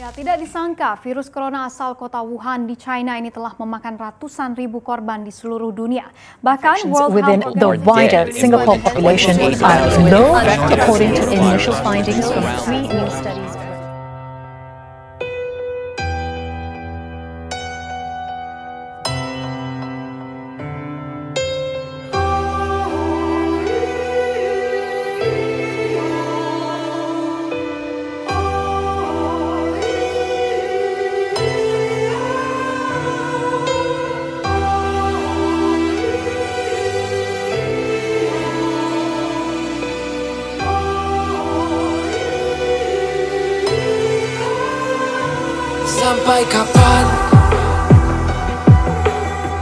Ya, tidak disangka virus corona asal kota Wuhan di China ini telah memakan ratusan ribu korban di seluruh dunia. Bahkan World within Health the wider Singapore population are low, according to initial findings from three new studies. Sampai kapan?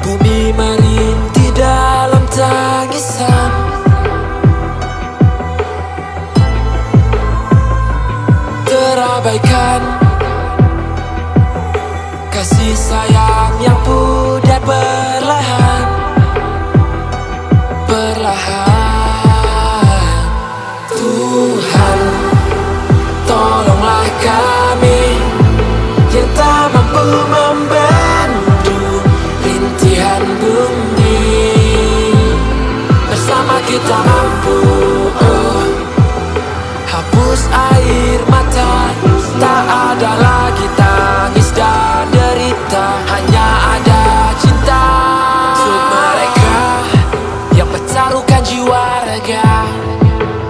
Bumi merintih dalam tangisan. Terabaikan Kasih sayang yang pudar Air mata. Tak ada lagi tangis dan derita. Hanya ada cinta. Untuk mereka Yang bertaruhkan jiwa raga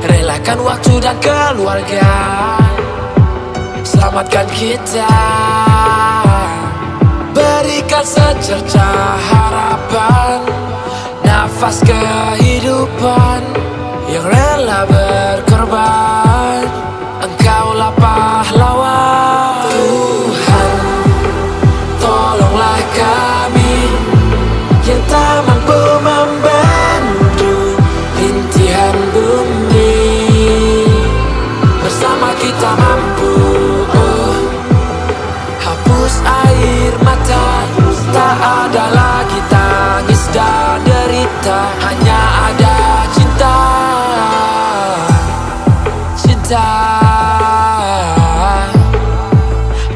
Relakan waktu dan keluarga. Selamatkan kita. Berikan secerca harapan. Nafas kehidupan Yang rela berkorban tak mampu membantu Rintihan bumi. Bersama kita mampu oh, Hapus air mata Tak ada lagi tangis dan derita. Hanya ada cinta Cinta.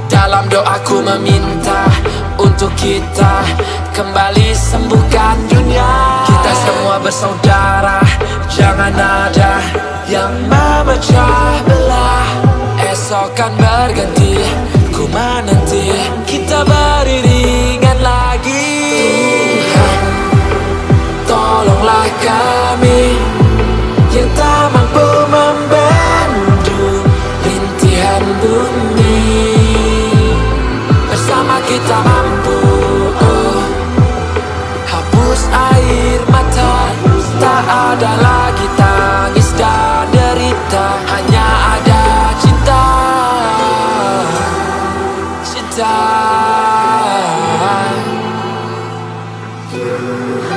Dalam doaku meminta Untuk kita Kembali sembuhkan dunia. Kita semua bersaudara Jangan ada yang memecah belah. Esok kan Música